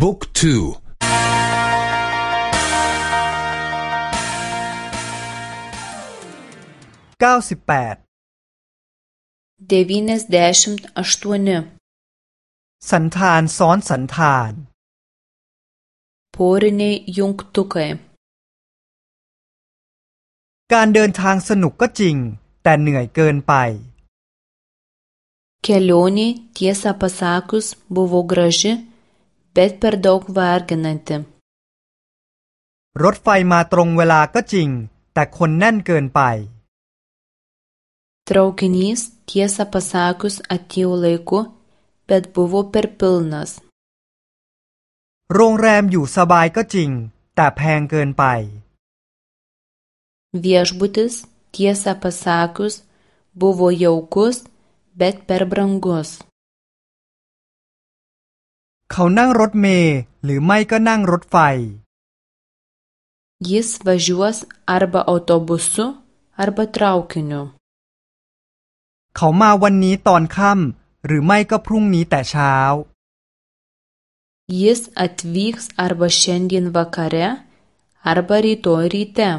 บุ๊กทูเก้าสิบแปด devyniasdešimt aštuoni สันธานซ้อนสันธาน poriniai jungtukai การเดินทางสนุกก็จริง แต่เหนื่อยเกินไป kelionė tiesą pasakius buvo graži bet per daug varginanti รถไฟมาตรงเวลาก็จริง แต่คนแน่นเกินไป traukinys tiesą pasakius atėjo laiku bet buvo per pilnas โรงแรมอยู่สบายก็จริง แต่แพงเกินไป viešbutis tiesą pasakius buvo jaukus bet per brangus เขานั่งรถเมล์หรือไม่ก็นั่งรถไฟ jis važiuos arba autobusu arba traukiniu เขามาวันนี้ตอนค่ำหรือไม่ก็พรุ่งนี้แต่เช้า jis atvyks arba šiandien vakare arba rytoj ryte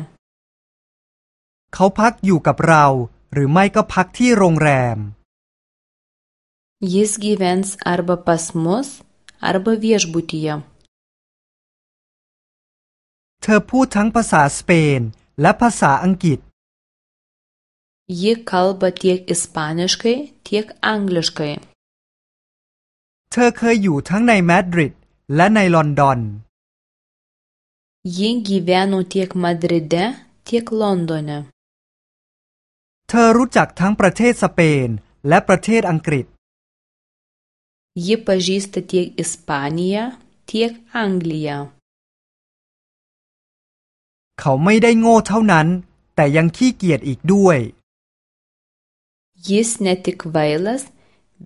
เขาพักอยู่กับเรา หรือไม่ก็พักที่โรงแรม jis gyvens arba pas mus arba viešbutyje เธอพูดทั้งภาษาสเปนและภาษาอังกฤษ ji kalba tiek ispaniškai tiek angliškai เธอเคยอยู่ทั้งในมาดริดและในลอนดอน ji gyveno tiek madride tiek londone เธอรู้จักทั้งประเทศสเปนและประเทศอังกฤษ ji pažįsta tiek ispaniją tiek angliją เขาไม่ได้โง่เท่านั้น แต่ยังขี้เกียจอีกด้วย jis ne tik kvailas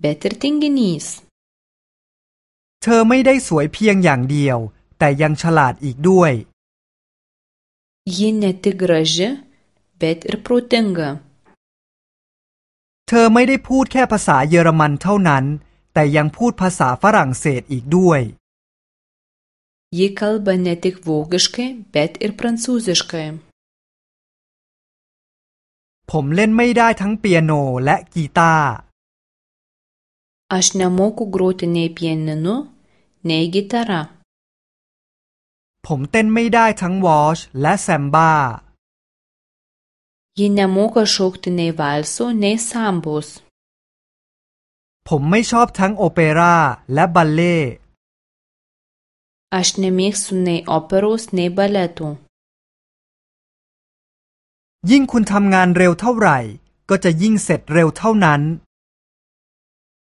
bet ir tinginys เธอไม่ได้สวยเพียงอย่างเดียว แต่ยังฉลาดอีกด้วย ji ne tik graži bet ir protinga เธอไม่ได้พูดแค่ภาษาเยอรมันเท่านั้น แต่ยังพูดภาษาฝรั่งเศสอีกด้วย ji kalba ne tik vokiškai bet ir prancūziškai ผมเล่นไม่ได้ทั้งเปียโนและกีตาร์ aš nemoku groti nei pianinu nei gitara ผมเต้นไม่ได้ทั้งวอชและแซมบ้า ji nemoka šokti nei valso nei sambos ผมไม่ชอบทั้งโอเปร่าและบัลเล่ aš nemėgstu nei operos nei baletų ยิ่งคุณทำงานเร็วเท่าไหร่ ก็จะยิ่งเสร็จเร็วเท่านั้น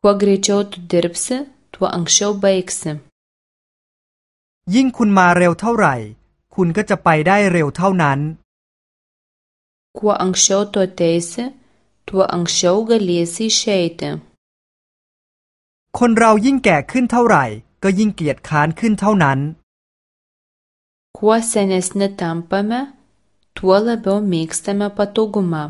kuo greičiau tu dirbsi tuo anksčiau baigsi ยิ่งคุณมาเร็วเท่าไหร่ คุณก็จะไปได้เร็วเท่านั้น kuo anksčiau tu ateisi tuo anksčiau galėsi išeiti คนเรายิ่งแก่ขึ้นเท่าไหร่ ก็ยิ่งเกียจค้านขึ้นเท่านั้น kuo senesni tampame tuo labiau mėgstame patogumą